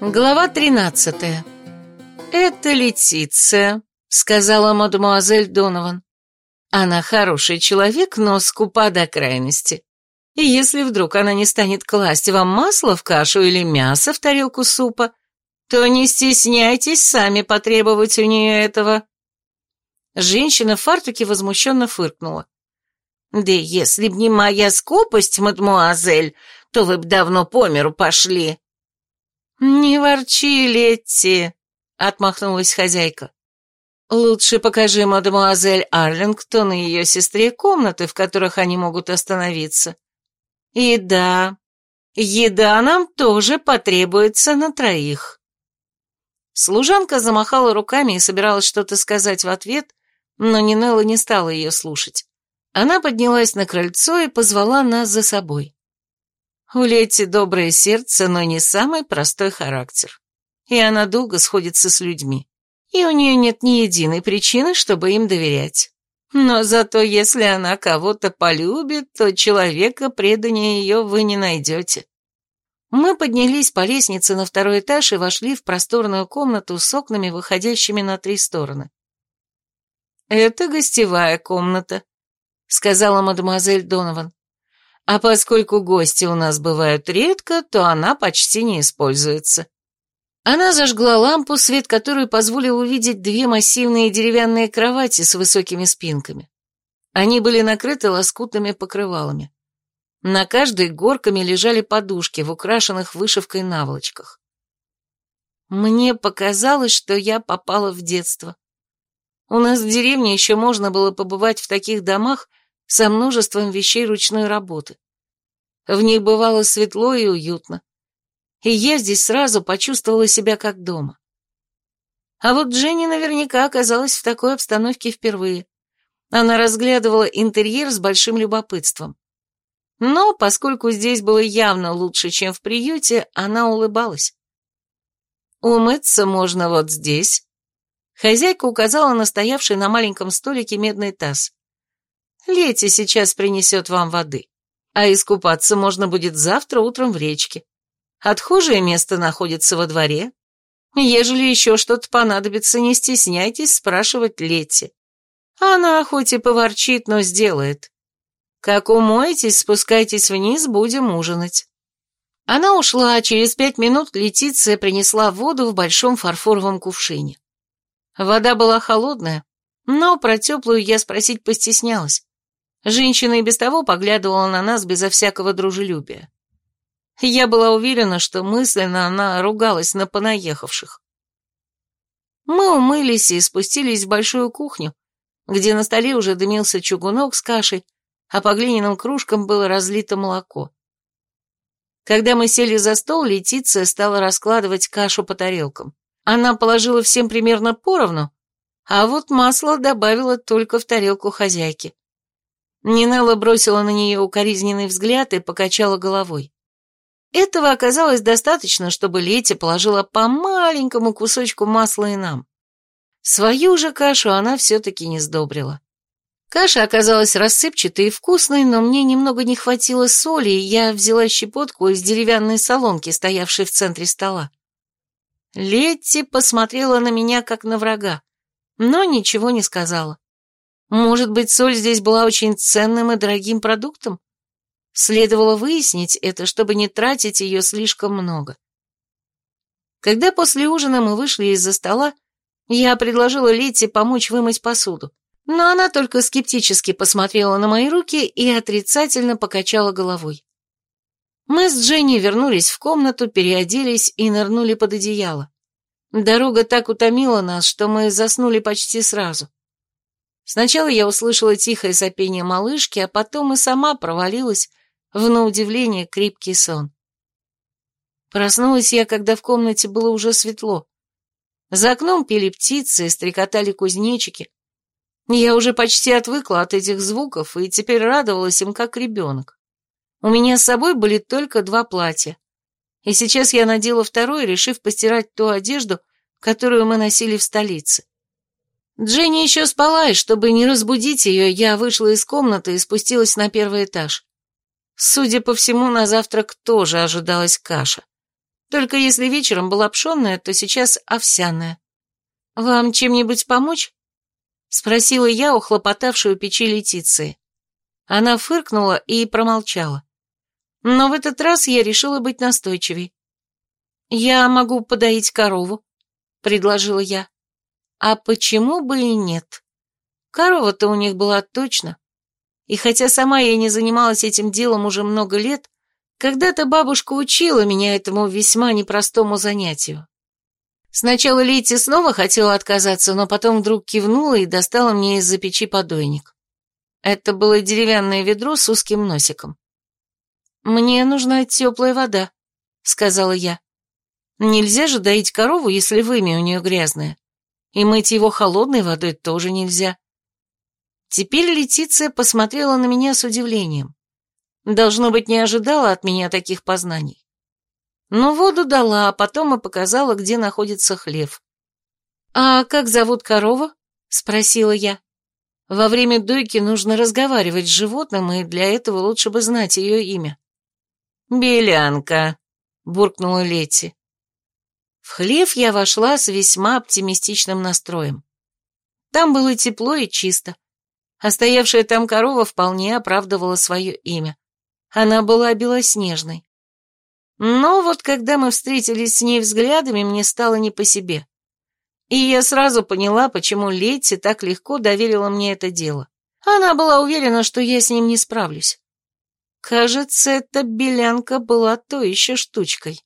Глава тринадцатая. «Это Летиция», — сказала мадемуазель Донован. «Она хороший человек, но скупа до крайности. И если вдруг она не станет класть вам масло в кашу или мясо в тарелку супа, то не стесняйтесь сами потребовать у нее этого». Женщина в фартуке возмущенно фыркнула. «Да если б не моя скупость, мадмуазель, то вы б давно по миру пошли». «Не ворчи, Летти», — отмахнулась хозяйка. «Лучше покажи мадемуазель Арлингтон и ее сестре комнаты, в которых они могут остановиться. И да, еда нам тоже потребуется на троих». Служанка замахала руками и собиралась что-то сказать в ответ, но Нинелла не стала ее слушать. Она поднялась на крыльцо и позвала нас за собой. У Летти доброе сердце, но не самый простой характер. И она долго сходится с людьми. И у нее нет ни единой причины, чтобы им доверять. Но зато если она кого-то полюбит, то человека преданнее ее вы не найдете. Мы поднялись по лестнице на второй этаж и вошли в просторную комнату с окнами, выходящими на три стороны. «Это гостевая комната», — сказала мадемуазель Донован. А поскольку гости у нас бывают редко, то она почти не используется. Она зажгла лампу, свет которой позволил увидеть две массивные деревянные кровати с высокими спинками. Они были накрыты лоскутными покрывалами. На каждой горками лежали подушки в украшенных вышивкой наволочках. Мне показалось, что я попала в детство. У нас в деревне еще можно было побывать в таких домах, со множеством вещей ручной работы. В них бывало светло и уютно. И я здесь сразу почувствовала себя как дома. А вот Дженни наверняка оказалась в такой обстановке впервые. Она разглядывала интерьер с большим любопытством. Но, поскольку здесь было явно лучше, чем в приюте, она улыбалась. «Умыться можно вот здесь». Хозяйка указала на стоявший на маленьком столике медный таз. Лети сейчас принесет вам воды, а искупаться можно будет завтра утром в речке. Отхожее место находится во дворе. Ежели еще что-то понадобится, не стесняйтесь спрашивать Лети. Она хоть и поворчит, но сделает. Как умоетесь, спускайтесь вниз, будем ужинать. Она ушла, а через пять минут Летиция принесла воду в большом фарфоровом кувшине. Вода была холодная, но про теплую я спросить постеснялась. Женщина и без того поглядывала на нас безо всякого дружелюбия. Я была уверена, что мысленно она ругалась на понаехавших. Мы умылись и спустились в большую кухню, где на столе уже дымился чугунок с кашей, а по глиняным кружкам было разлито молоко. Когда мы сели за стол, Летиция стала раскладывать кашу по тарелкам. Она положила всем примерно поровну, а вот масло добавила только в тарелку хозяйки. Нинелла бросила на нее укоризненный взгляд и покачала головой. Этого оказалось достаточно, чтобы Лети положила по маленькому кусочку масла и нам. Свою же кашу она все-таки не сдобрила. Каша оказалась рассыпчатой и вкусной, но мне немного не хватило соли, и я взяла щепотку из деревянной солонки, стоявшей в центре стола. Летти посмотрела на меня, как на врага, но ничего не сказала. Может быть, соль здесь была очень ценным и дорогим продуктом? Следовало выяснить это, чтобы не тратить ее слишком много. Когда после ужина мы вышли из-за стола, я предложила Летти помочь вымыть посуду, но она только скептически посмотрела на мои руки и отрицательно покачала головой. Мы с Дженни вернулись в комнату, переоделись и нырнули под одеяло. Дорога так утомила нас, что мы заснули почти сразу. Сначала я услышала тихое сопение малышки, а потом и сама провалилась в, на удивление, крепкий сон. Проснулась я, когда в комнате было уже светло. За окном пели птицы стрекотали кузнечики. Я уже почти отвыкла от этих звуков и теперь радовалась им, как ребенок. У меня с собой были только два платья. И сейчас я надела второе, решив постирать ту одежду, которую мы носили в столице. Дженни еще спала, и чтобы не разбудить ее, я вышла из комнаты и спустилась на первый этаж. Судя по всему, на завтрак тоже ожидалась каша. Только если вечером была пшенная, то сейчас овсяная. Вам чем-нибудь помочь? Спросила я у хлопотавшей у печи Летиции. Она фыркнула и промолчала. Но в этот раз я решила быть настойчивей. «Я могу подоить корову», — предложила я. «А почему бы и нет? Корова-то у них была точно. И хотя сама я не занималась этим делом уже много лет, когда-то бабушка учила меня этому весьма непростому занятию. Сначала Лейти снова хотела отказаться, но потом вдруг кивнула и достала мне из-за печи подойник. Это было деревянное ведро с узким носиком. «Мне нужна теплая вода», — сказала я. «Нельзя же доить корову, если вымя у нее грязное. И мыть его холодной водой тоже нельзя». Теперь Летиция посмотрела на меня с удивлением. Должно быть, не ожидала от меня таких познаний. Но воду дала, а потом и показала, где находится хлев. «А как зовут корову?» — спросила я. Во время дойки нужно разговаривать с животным, и для этого лучше бы знать ее имя. «Белянка», — буркнула Летти. В хлев я вошла с весьма оптимистичным настроем. Там было тепло и чисто а стоявшая там корова вполне оправдывала свое имя. Она была белоснежной. Но вот когда мы встретились с ней взглядами, мне стало не по себе. И я сразу поняла, почему Летти так легко доверила мне это дело. Она была уверена, что я с ним не справлюсь. Кажется, эта белянка была то еще штучкой.